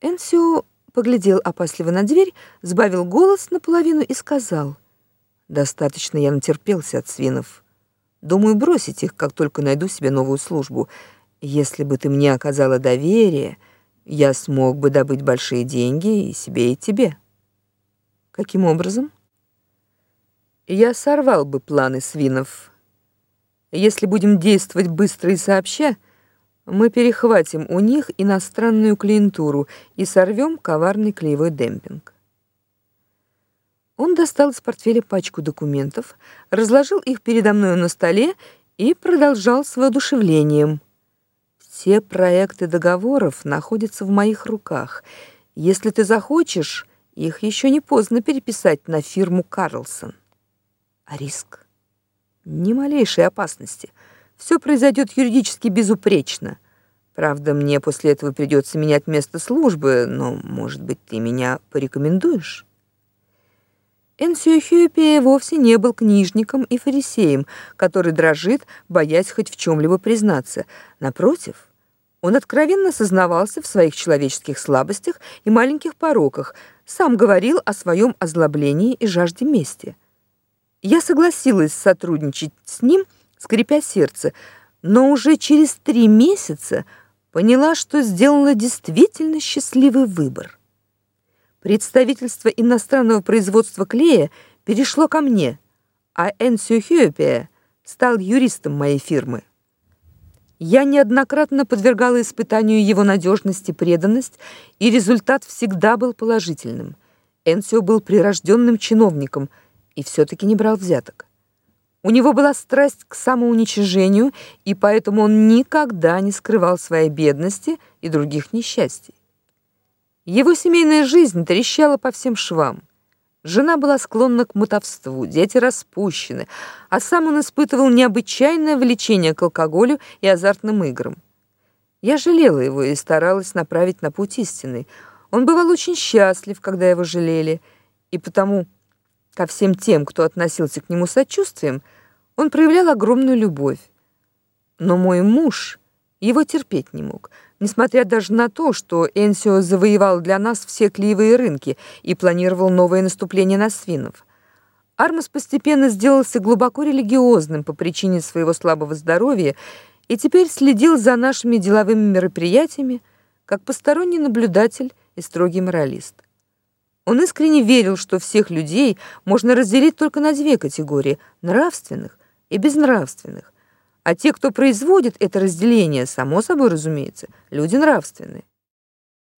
Энсио поглядел опасливо на дверь, сбавил голос наполовину и сказал: "Достаточно я натерпелся от свинов. Думаю бросить их, как только найду себе новую службу. Если бы ты мне оказала доверие, я смог бы добыть большие деньги и себе, и тебе". Каким образом? Я сорвал бы планы свинов. Если будем действовать быстро и сообща, мы перехватим у них иностранную клиентуру и сорвем коварный клеевой демпинг. Он достал из портфеля пачку документов, разложил их передо мной на столе и продолжал с воодушевлением. Все проекты договоров находятся в моих руках. Если ты захочешь, их еще не поздно переписать на фирму Карлсон. А риск? Ни малейшей опасности. Все произойдет юридически безупречно. Правда, мне после этого придется менять место службы, но, может быть, ты меня порекомендуешь? Энсио Хюпи вовсе не был книжником и фарисеем, который дрожит, боясь хоть в чем либо признаться. Напротив, он откровенно сознавался в своих человеческих слабостях и маленьких пороках, сам говорил о своем озлоблении и жажде мести. Я согласилась сотрудничать с ним, скрипя сердце, но уже через три месяца поняла, что сделала действительно счастливый выбор. Представительство иностранного производства клея перешло ко мне, а Энсио Хюпе стал юристом моей фирмы. Я неоднократно подвергала испытанию его надежность и преданность, и результат всегда был положительным. Энсио был прирожденным чиновником и все таки не брал взяток. У него была страсть к самоуничижению, и поэтому он никогда не скрывал своей бедности и других несчастий. Его семейная жизнь трещала по всем швам. Жена была склонна к мотовству, дети распущены, а сам он испытывал необычайное влечение к алкоголю и азартным играм. Я жалела его и старалась направить на путь истинный. Он бывал очень счастлив, когда его жалели, и потому ко всем тем, кто относился к нему сочувствием, он проявлял огромную любовь. Но мой муж его терпеть не мог, несмотря даже на то, что Энсио завоевал для нас все клеевые рынки и планировал новое наступление на свинов. Армас постепенно сделался глубоко религиозным по причине своего слабого здоровья и теперь следил за нашими деловыми мероприятиями как посторонний наблюдатель и строгий моралист. Он искренне верил, что всех людей можно разделить только на две категории: нравственных и безнравственных. А те, кто производит это разделение, само собой разумеется, люди нравственные.